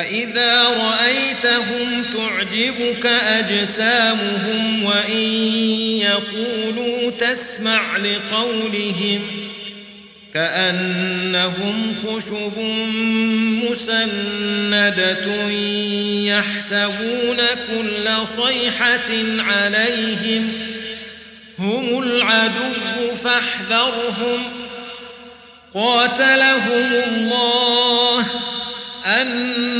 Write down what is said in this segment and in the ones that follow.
وَإِذَا رَأَيْتَهُمْ تُعْجِبُكَ أَجْسَامُهُمْ وَإِنْ يَقُولُوا تَسْمَعْ لِقَوْلِهِمْ كأنهم خشب مسندة يحسبون كل صيحة عليهم هم العدو فاحذرهم قاتلهم الله أن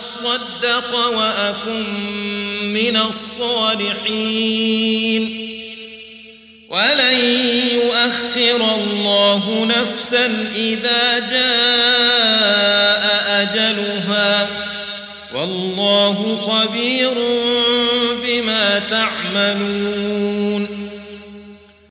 وصدق وأكن من الصالحين. ولن يؤخر الله نفسا إذا جاء أجلها. والله خبير بما تعملون.